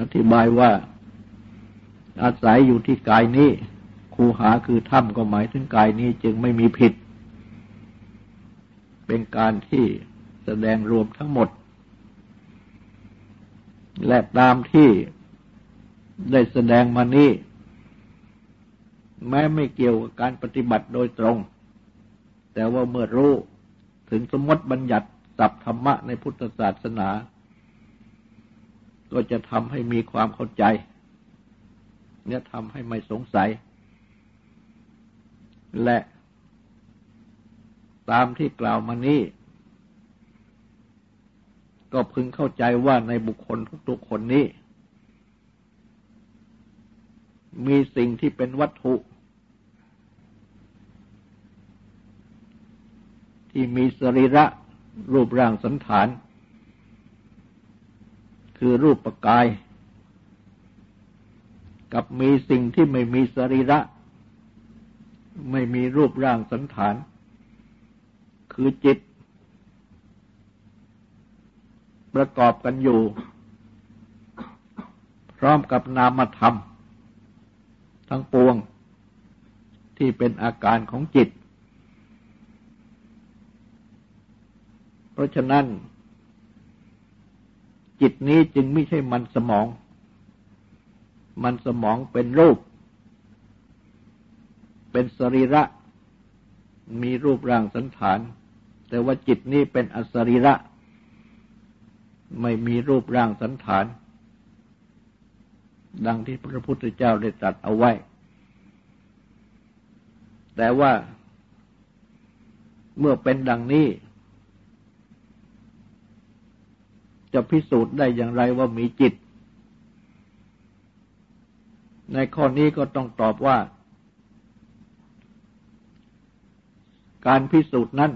อธิบายว่าอาศัยอยู่ที่กายนี้คูหาคือถ้ำก็หมายถึงกายนี้จึงไม่มีผิด เป็นการที่แสดงรวมทั้งหมด และตามที่ได้แสดงมานี้แม้ไม่เกี่ยวกับการปฏิบัติโดยตรง แต่ว่าเมื่อรู้ถึงสมมติบัญญัติศัพท์ธรรมะในพุทธศาสนา ก็จะทำให้มีความเข้าใจ เนี่ยทำให้ไม่สงสัย และตามที่กล่าวมานี้ก็พึงเข้าใจว่าในบุคคลทุกๆคนนี้ มีสิ่งที่เป็นวัตถุ ที่มีสรีระรูปร่างสันฐาน คือรูปปกาย กับมีสิ่งที่ไม่มีสรีระ ไม่มีรูปร่างสันฐาน คือจิต ประกอบกันอยู่ พร้อมกับนามธรรม ทั้งปวงที่เป็นอาการของจิต เพราะฉะนั้น จิตนี้จึงไม่ใช่มันสมอง มันสมองเป็นรูป เป็นสรีระ มีรูปร่างสันฐาน แต่ว่าจิตนี้เป็นอสรีระ ไม่มีรูปร่างสันฐาน ดังที่พระพุทธเจ้าได้ตรัสเอาไว้ แต่ว่าเมื่อเป็นดังนี้ จะพิสูจน์ได้อย่างไรว่ามีจิต ในข้อนี้ก็ต้องตอบว่า การพิสูจน์นั้น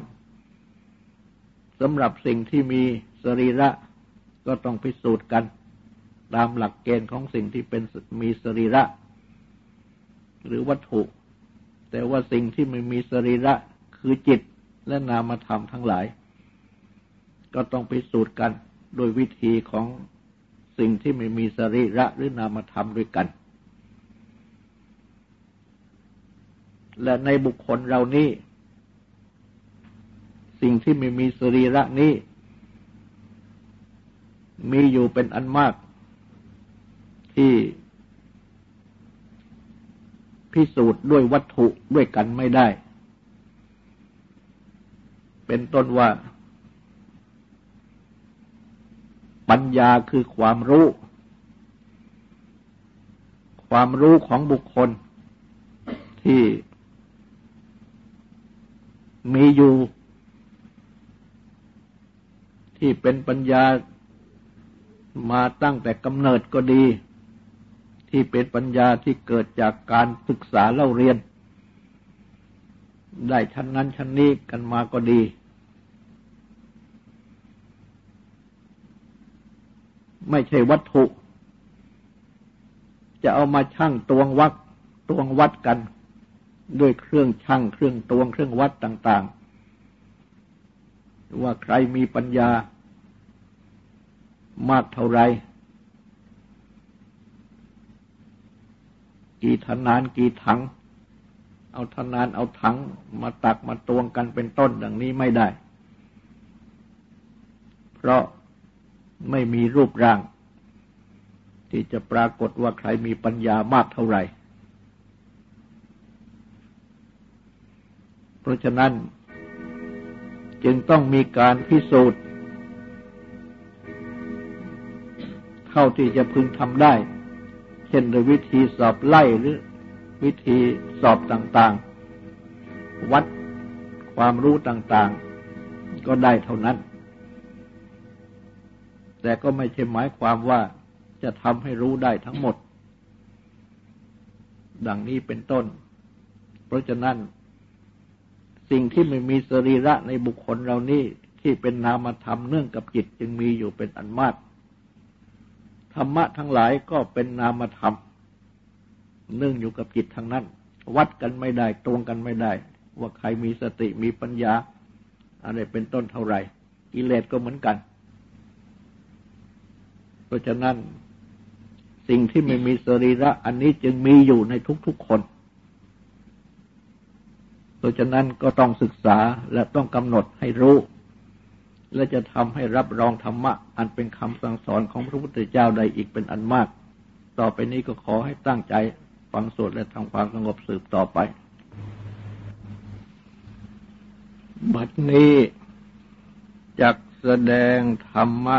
สำหรับสิ่งที่มีสรีระก็ต้องพิสูจน์กันตามหลักเกณฑ์ของสิ่งที่เป็นมีสรีระ หรือวัตถุ แต่ว่าสิ่งที่ไม่มีสรีระคือจิตและนามธรรมทั้งหลาย ก็ต้องพิสูจน์กัน โดยวิธีของสิ่งที่ไม่มีสรีระหรือนามธรรมด้วยกัน และในบุคคลเรานี้ สิ่งที่ไม่มีสรีระนี้ มีอยู่เป็นอันมากที่พิสูจน์ด้วยวัตถุด้วยกันไม่ได้ เป็นต้นว่า ปัญญาคือความรู้ ความรู้ของบุคคลที่มีอยู่ ที่เป็นปัญญามาตั้งแต่กำเนิดก็ดี ที่เป็นปัญญาที่เกิดจากการศึกษาเล่าเรียน ได้ชั้นนั้นชั้นนี้กันมาก็ดี ไม่ใช่วัตถุ จะเอามาชั่งตวงวัดตวงวัดกัน ด้วยเครื่องชั่งเครื่องตวงเครื่องวัดต่าง ๆ ว่าใครมีปัญญามากเท่าไรกี่ทนานกี่ถัง เอาทนานเอาถังมาตักมาตวงกันเป็นต้นดังนี้ไม่ได้ เพราะ ไม่มีรูปร่าง ที่จะปรากฏว่าใครมีปัญญามากเท่าไหร่ เพราะฉะนั้น จึงต้องมีการพิสูจน์ เท่าที่จะพึงทำได้ เช่นวิธีสอบไล่หรือวิธีสอบต่างๆ วัดความรู้ต่างๆ ก็ได้เท่านั้น แต่ก็ไม่ใช่หมายความว่าจะทำให้รู้ได้ทั้งหมด ดังนี้เป็นต้น เพราะฉะนั้น สิ่งที่ไม่มีสรีระในบุคคลเรานี้ที่เป็นนามธรรมเนื่องกับจิตจึงมีอยู่เป็นอันมากธรรมะทั้งหลายก็เป็นนามธรรมเนื่องอยู่กับจิตทั้งนั้น วัดกันไม่ได้ตรงกันไม่ได้ ว่าใครมีสติมีปัญญา อะไรเป็นต้นเท่าไหร่กิเลสก็เหมือนกัน ราะฉะนั้นสิ่งที่ไม่มีสรีระอันนี้จึงมีอยู่ในทุกๆคน เพราะฉะนั้นก็ต้องศึกษาและต้องกำหนดให้รู้ และจะทำให้รับรองธรรมะ อันเป็นคำสั่งสอนของพระพุทธเจ้าได้อีกเป็นอันมาก ต่อไปนี้ก็ขอให้ตั้งใจฟังสวดและทำความสงบสืบต่อไป บัดนี้จักแสดงธรรมะ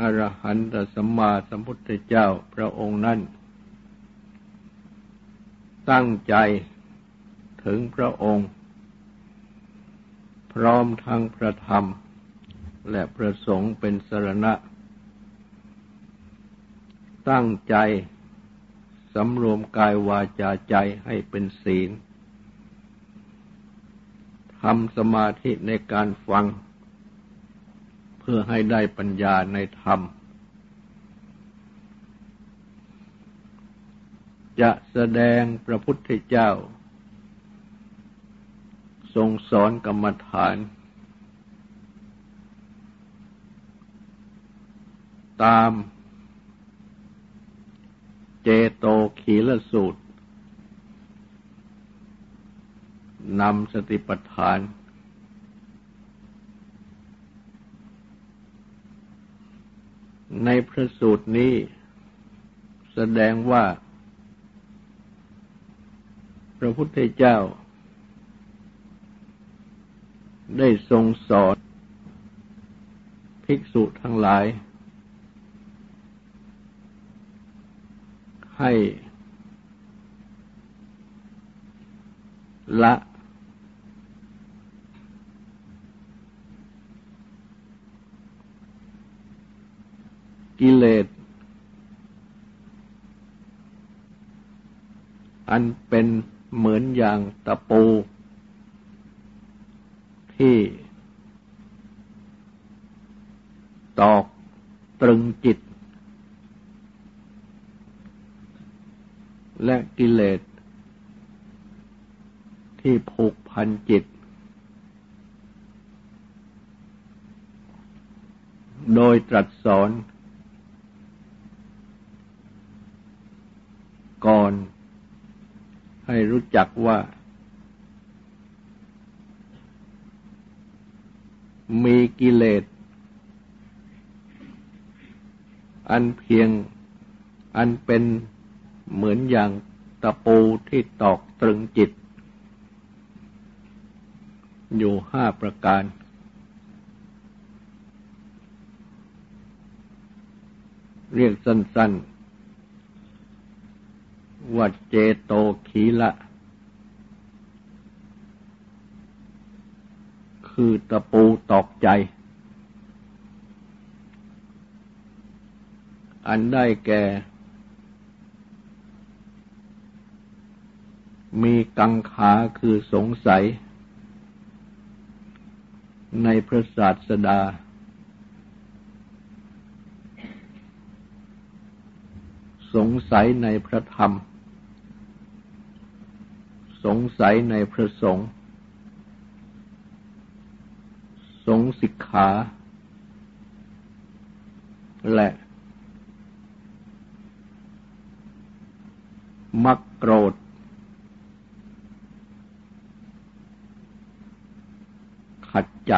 อรหันตสัมมาสัมพุทธเจ้าพระองค์นั้น ตั้งใจถึงพระองค์ พร้อมทั้งพระธรรม และพระสงฆ์เป็นสรณะ ตั้งใจสำรวมกายวาจาใจให้เป็นศีลทำสมาธิในการฟัง เพื่อให้ได้ปัญญาในธรรม จะแสดงพระพุทธเจ้า ทรงสอนกรรมฐาน ตามเจโตขีลสูตรนำสติปัฏฐาน ในพระสูตรนี้ แสดงว่า พระพุทธเจ้า ได้ทรงสอนภิกษุทั้งหลาย ให้ละ กิเลส อันเป็นเหมือนอย่างตะปู ที่ตอกตรึงจิต และกิเลส ที่ผูกพันจิต โดยตรัสสอน ก่อน ให้รู้จักว่า มีกิเลส อันเพียงอันเป็นเหมือนอย่างตะปูที่ตอกตรึงจิต อยู่ห้าประการ เรียกสั้น ๆ วัดเจโตขีละ คือตะปูตอกใจ อันได้แก่ มีกังขาคือสงสัย ในพระศาสดาสงสัยในพระธรรม สงสัยในพระสงฆ์สงสิกขา และมักโกรธ ขัดใจ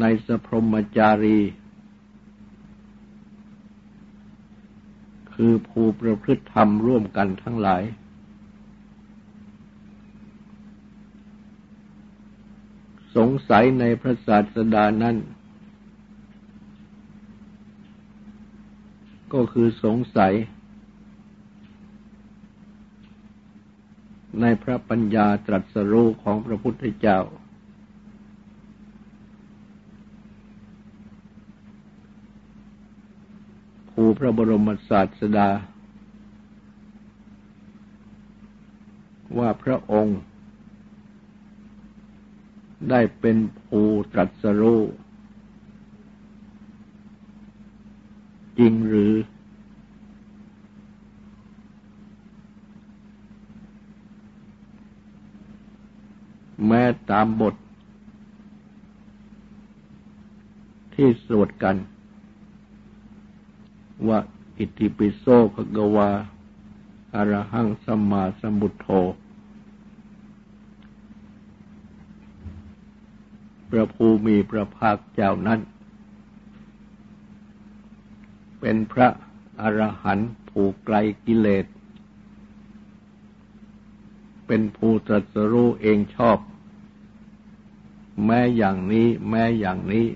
ในสพรมจารี คือผู้ประพฤติธรรมร่วมกันทั้งหลาย สงสัยในพระศาสดานั้น ก็คือสงสัย ในพระปัญญาตรัสรู้ของพระพุทธเจ้า คืพระบรมศาสดา ว่าพระองค์ได้เป็นภูตรัสรู้จริงหรือ แม้ตามบทที่สวดกัน ว่าอิติปิโสภะกวาอรหังสัมมาสัมพุทโธ พระภูมิพระภาคเจ้านั้น เป็นพระอรหันต์ผูกไกลกิเลส เป็นผู้ตรัสรู้เองชอบ แม้อย่างนี้แม้อย่างนี้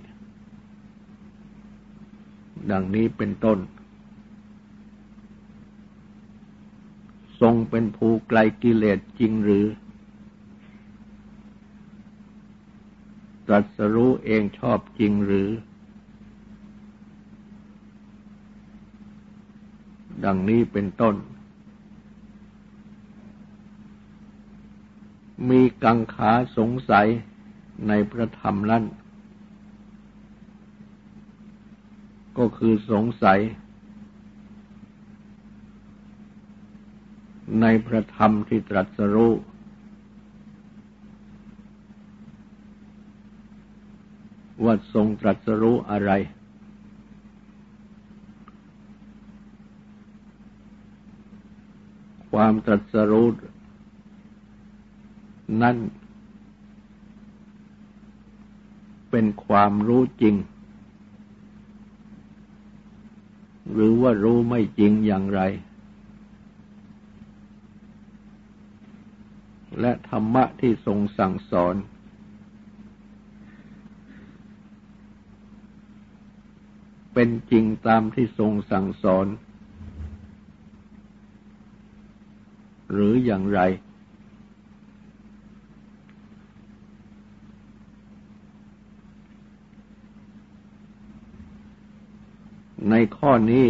ดังนี้เป็นต้น ทรงเป็นภูไกลกิเลสจริงหรือ ตรัสรู้เองชอบจริงหรือ ดังนี้เป็นต้น มีกังขาสงสัยในพระธรรมนั้น ก็คือสงสัย ในพระธรรมที่ตรัสรู้ว่าทรงตรัสรู้อะไร ความตรัสรู้นั่นเป็นความรู้จริง หรือว่ารู้ไม่จริงอย่างไร และธรรมะที่ทรงสั่งสอน เป็นจริงตามที่ทรงสั่งสอน หรืออย่างไร ในข้อนี้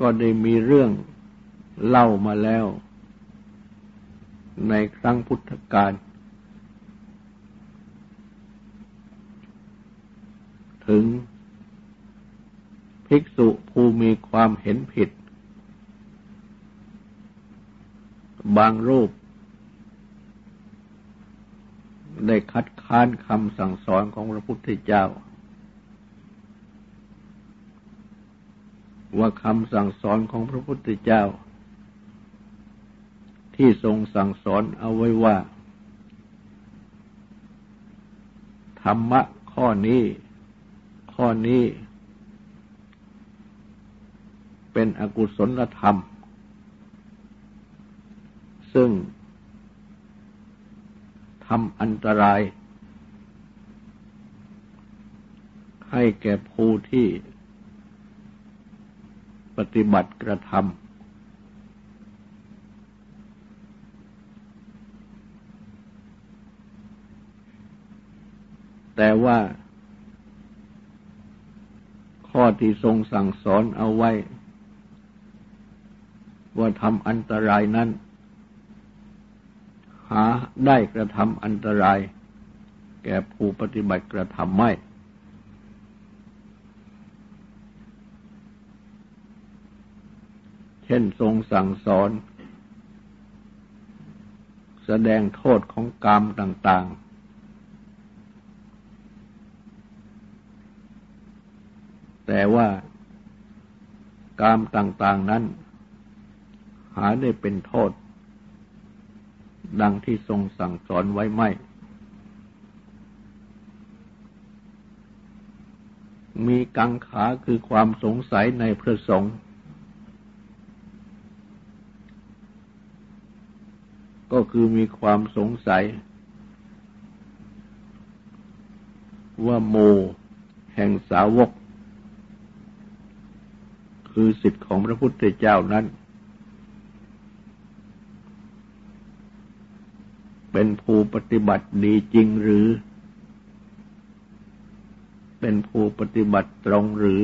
ก็ได้มีเรื่องเล่ามาแล้ว ในครั้งพุทธกาลถึงภิกษุผู้มีความเห็นผิด บางรูป ได้คัดค้านคำสั่งสอนของพระพุทธเจ้า ว่าคำสั่งสอนของพระพุทธเจ้า ที่ทรงสั่งสอนเอาไว้ว่า ธรรมะข้อนี้ ข้อนี้ เป็นอกุศลธรรม ซึ่งทำอันตราย ให้แก่ผู้ที่ ปฏิบัติกระทำแต่ว่า ข้อที่ทรงสั่งสอนเอาไว้ ว่าทำอันตรายนั้น หาได้กระทำอันตราย แก่ผู้ปฏิบัติกระทำไม่ เช่นทรงสั่งสอน แสดงโทษของกรรมต่าง ๆ แต่ว่าการมต่าง ๆ นั้น หาได้เป็นโทษ ดังที่ทรงสั่งสอนไว้ไม่ มีกังขาคือความสงสัยในพระสงฆ์ ก็คือมีความสงสัย ว่าโมแห่งสาวก คือสิทธิ์ของพระพุทธเจ้านั้น เป็นผู้ปฏิบัติดีจริงหรือ เป็นผู้ปฏิบัติตรงหรือ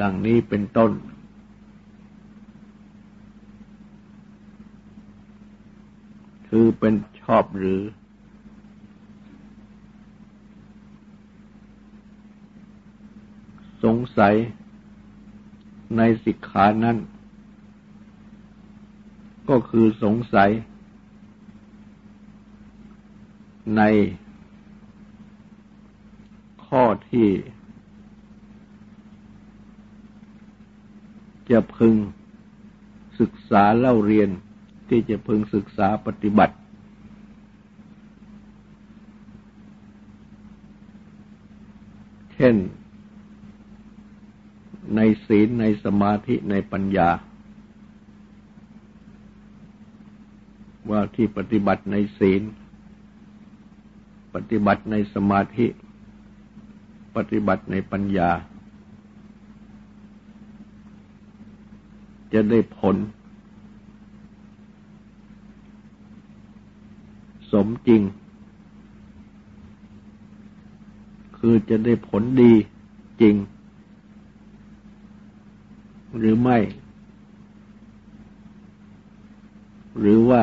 ดังนี้เป็นต้น คือเป็นชอบหรือ สงสัยในสิกขานั้น ก็คือสงสัย ในข้อที่ จะพึงศึกษาเล่าเรียน ที่จะพึงศึกษาปฏิบัติ เช่น ในศีลในสมาธิในปัญญา ว่าที่ปฏิบัติในศีล ปฏิบัติในสมาธิ ปฏิบัติในปัญญา จะได้ผล สมจริง คือจะได้ผลดีจริง หรือไม่ หรือว่า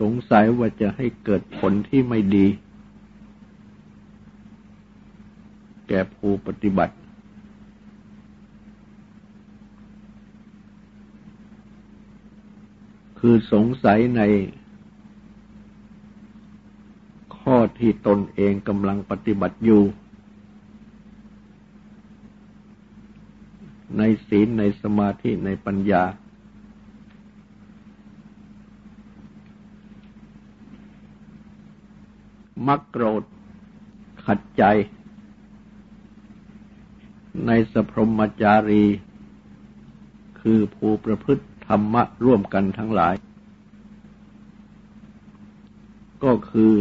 สงสัยว่าจะให้เกิดผลที่ไม่ดี แก่ผู้ปฏิบัติ คือสงสัยในข้อที่ตนเองกำลังปฏิบัติอยู่ ในศีลในสมาธิในปัญญา มักโกรธขัดใจ ในสพรมจารี คือผู้ประพฤติ ธรรมะร่วมกันทั้งหลาย ก็คือ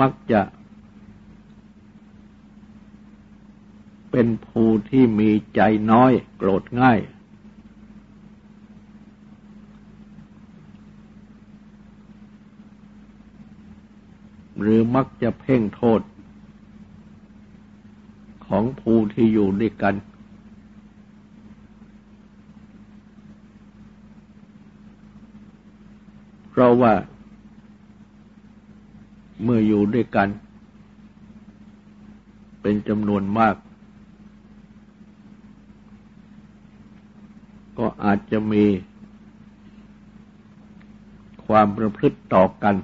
มักจะ เป็นผู้ที่มีใจน้อยโกรธง่าย หรือมักจะเพ่งโทษ ของผู้ที่อยู่ด้วยกันเพ ราะว่าเมื่ออยู่ด้วยกัน เป็นจำนวนมาก ก็อาจจะมีความประพฤติต่อกัน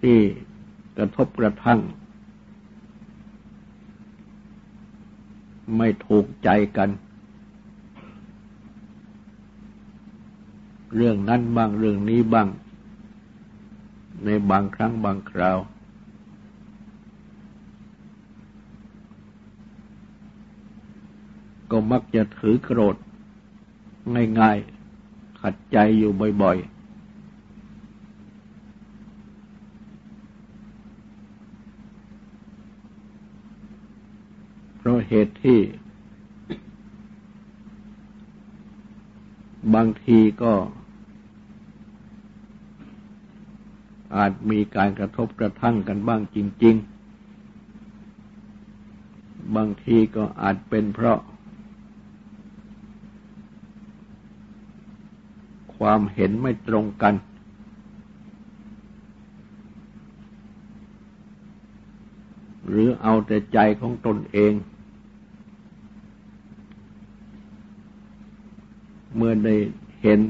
ที่กระทบกระทั่ง ไม่ถูกใจกัน เรื่องนั้นบ้างเรื่องนี้บ้าง ในบางครั้งบางคราว ก็มักจะถือโกรธ ง่ายๆ ขัดใจอยู่บ่อยๆเพราะเหตุที่ บางทีก็ อาจมีการกระทบกระทั่งกันบ้างจริง ๆ บางทีก็อาจเป็นเพราะ ความเห็นไม่ตรงกัน หรือเอาแต่ใจของตนเอง เมื่อได้เห็น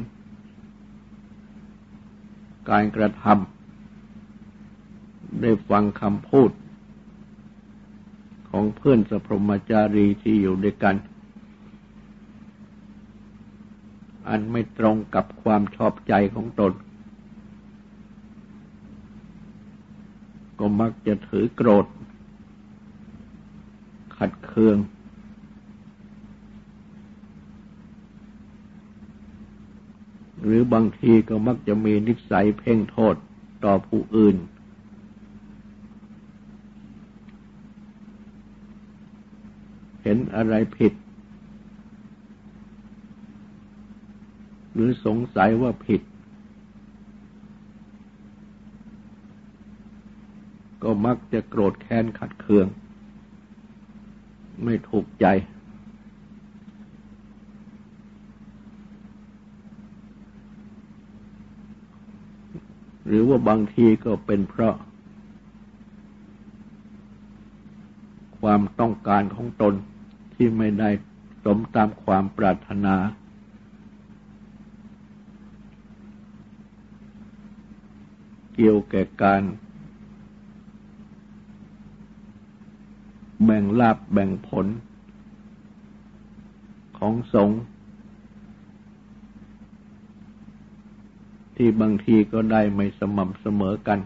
การกระทำ ได้ฟังคำพูด ของเพื่อนสพรมจารีที่อยู่ด้วยกัน อันไม่ตรงกับความชอบใจของตน ก็มักจะถือโกรธ ขัดเคือง หรือบางทีก็มักจะมีนิสัยเพ่งโทษต่อผู้อื่น ห็นอะไรผิด หรือสงสัยว่าผิด ก็มักจะโกรธแค้นขัดเคือง ไม่ถูกใจ หรือว่าบางทีก็เป็นเพราะความต้องการของตน ที่ไม่ได้สมตามความปรารถนา เกี่ยวแก่การ แบ่งลาบแบ่งผล ของสงฆ์ที่บางทีก็ได้ไม่สม่ำเสมอกัน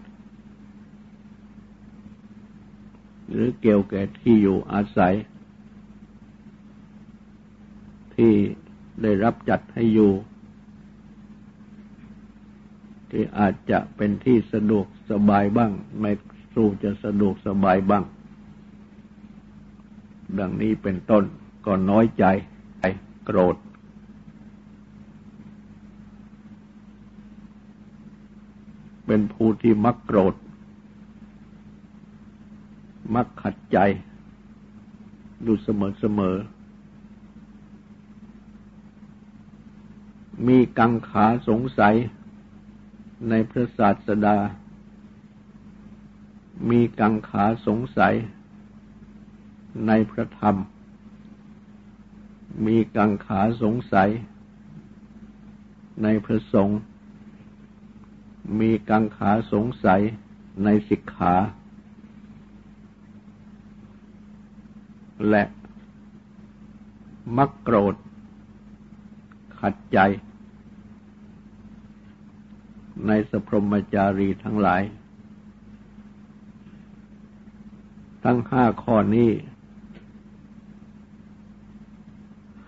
หรือเกี่ยวแก่ที่อยู่อาศัย ที่ได้รับจัดให้อยู่ ที่อาจจะเป็นที่สะดวกสบายบ้าง ไม่สู้จะสะดวกสบายบ้าง ดังนี้เป็นต้นก็น้อยใจโกรธ เป็นผู้ที่มักโกรธ มักขัดใจอยู่เสมอเสมอ มีกังขาสงสัยในพระศาสดา มีกังขาสงสัยในพระธรรม มีกังขาสงสัยในพระสงฆ์ มีกังขาสงสัยในสิกขา และมักโกรธขัดใจ ในสพรมจารีทั้งหลาย ทั้งห้าข้อนี้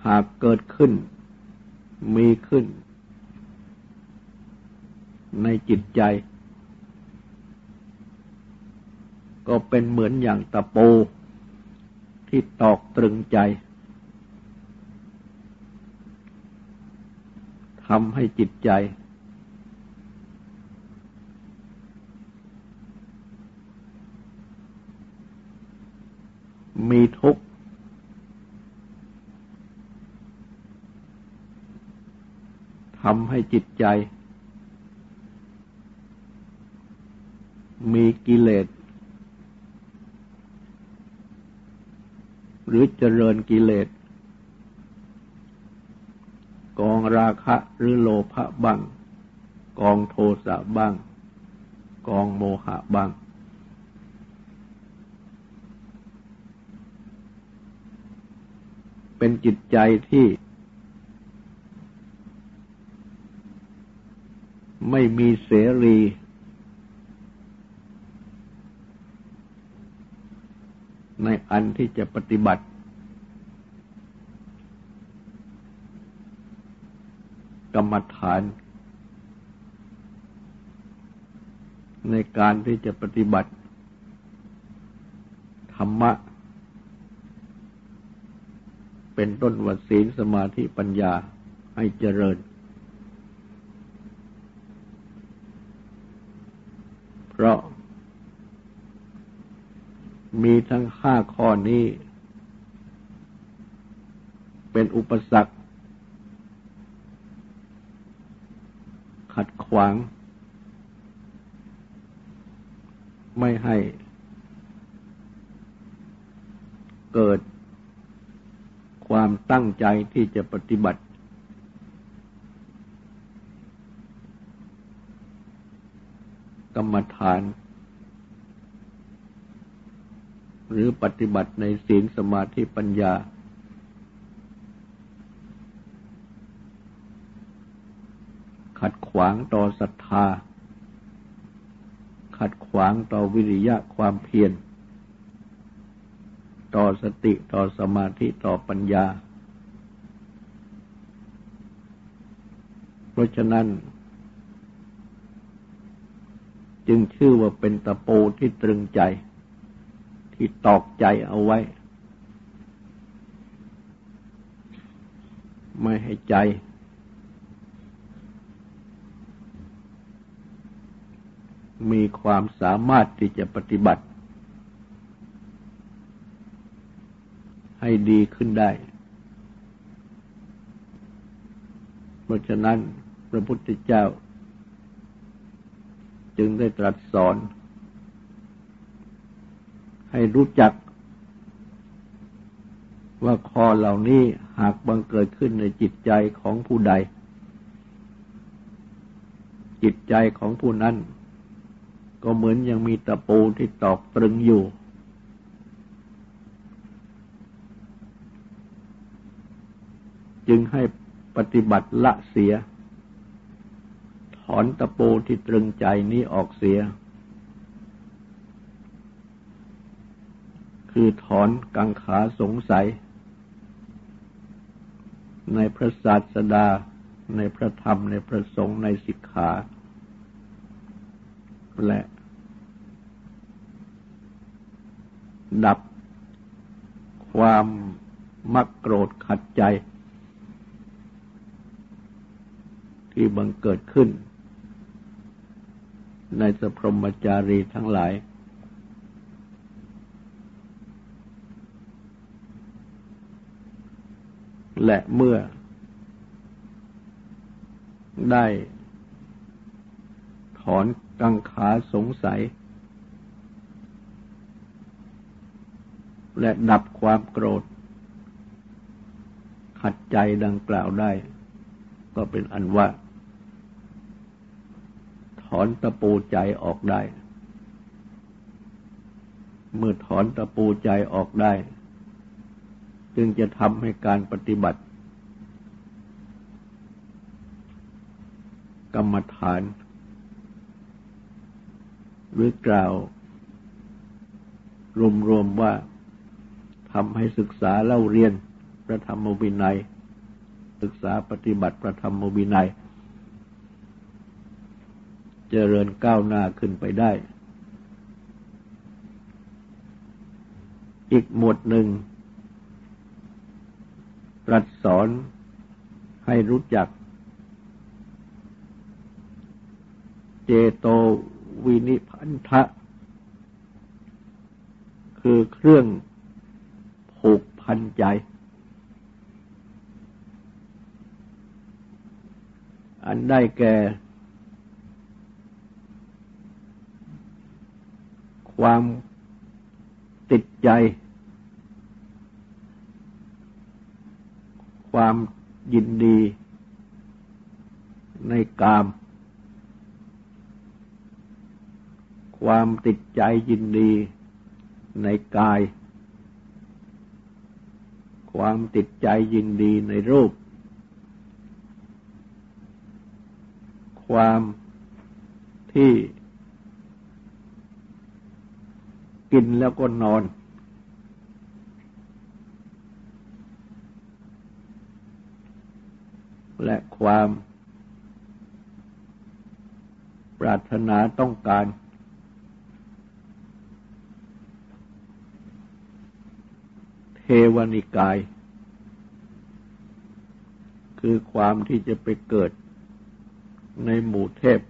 หากเกิดขึ้น มีขึ้น ในจิตใจ ก็เป็นเหมือนอย่างตะปู ที่ตอกตรึงใจทำให้จิตใจ มีทุกข์ ทำให้จิตใจ มีกิเลส หรือเจริญกิเลส กองราคะหรือโลภะบ้าง กองโทสะบ้าง กองโมหะบ้าง เป็นจิตใจที่ไม่มีเสรี ในอันที่จะปฏิบัติ กรรมฐาน ในการที่จะปฏิบัติ ธรรมะ เป็นต้นวัศีลสมาธิปัญญาให้เจริญ เพราะ มีทั้งห้าข้อนี้ เป็นอุปสรรค ขัดขวาง ไม่ให้ เกิด ความตั้งใจที่จะปฏิบัติ กรรมฐาน หรือปฏิบัติในศีลสมาธิปัญญา ขัดขวางต่อศรัทธา ขัดขวางต่อวิริยะความเพียร ต่อสติต่อสมาธิต่อปัญญา เพราะฉะนั้น จึงชื่อว่าเป็นตะโปที่ตรึงใจ ที่ตอกใจเอาไว้ ไม่ให้ใจ มีความสามารถที่จะปฏิบัติ ให้ดีขึ้นได้ เพราะฉะนั้นพระพุทธเจ้า จึงได้ตรัสสอน ให้รู้จัก ว่าข้อเหล่านี้หากบังเกิดขึ้นในจิตใจของผู้ใด จิตใจของผู้นั้น ก็เหมือนยังมีตะปูที่ตอกตรึงอยู่ จึงให้ปฏิบัติละเสีย ถอนตะปูที่ตรึงใจนี้ออกเสีย คือถอนกังขาสงสัย ในพระศาสดาในพระธรรมในพระสงฆ์ในสิกขา และดับความมักโกรธขัดใจ ที่บังเกิดขึ้น ในสพรมจารีทั้งหลาย และเมื่อได้ถอนกังขาสงสัย และดับความโกรธ ขัดใจดังกล่าวได้ ก็เป็นอันว่า ถอนตะปูใจออกได้ เมื่อถอนตะปูใจออกได้ จึงจะทำให้การปฏิบัติ กรรมฐาน หรือกล่าว รวมๆว่าทำให้ศึกษาเล่าเรียนพระธรรมวินัย ศึกษาปฏิบัติพระธรรมวินัย เจริญก้าวหน้าขึ้นไปได้ อีกหมวดหนึ่งตรัสสอนให้รู้จัก เจโตวินิพันธะ คือเครื่องผูกพันใจ อันได้แก่ ความติดใจ ความยินดีในกาม ความติดใจยินดีในกาย ความติดใจยินดีในรูป ความที่ กินแล้วก็นอน และความปรารถนาต้องการ เทวนิกาย คือความที่จะไปเกิดในหมู่เทพ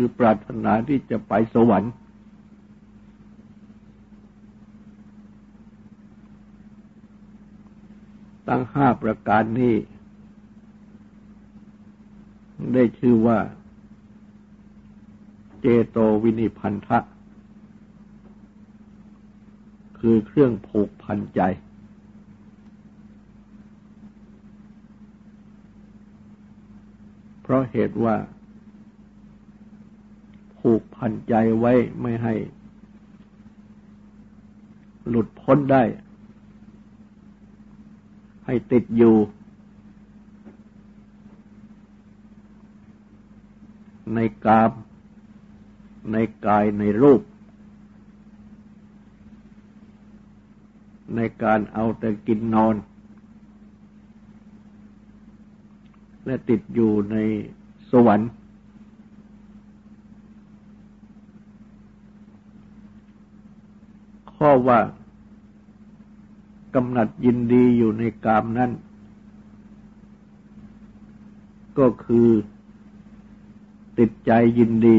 คือปรารถนาที่จะไปสวรรค์ ตั้งห้าประการนี้ ได้ชื่อว่า เจโตวินิพันธะ คือเครื่องผูกพันใจเพราะเหตุว่า ผูกพันใจไว้ไม่ให้ หลุดพ้นได้ ให้ติดอยู่ ในกาม ในกายในรูป ในการเอาแต่กินนอน และติดอยู่ในสวรรค์ข้อ ว่ากำหนัดยินดีอยู่ในกามนั้น ก็คือติดใจยินดี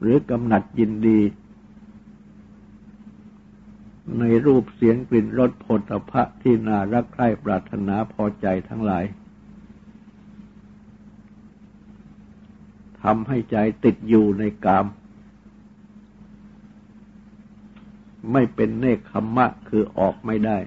หรือกำหนัดยินดี ในรูปเสียงกลิ่นรสผลตภะที่น่ารักใคร่ปรารถนาพอใจทั้งหลาย ทำให้ใจติดอยู่ในกาม ไม่เป็นเนคขมมะคือออกไม่ได้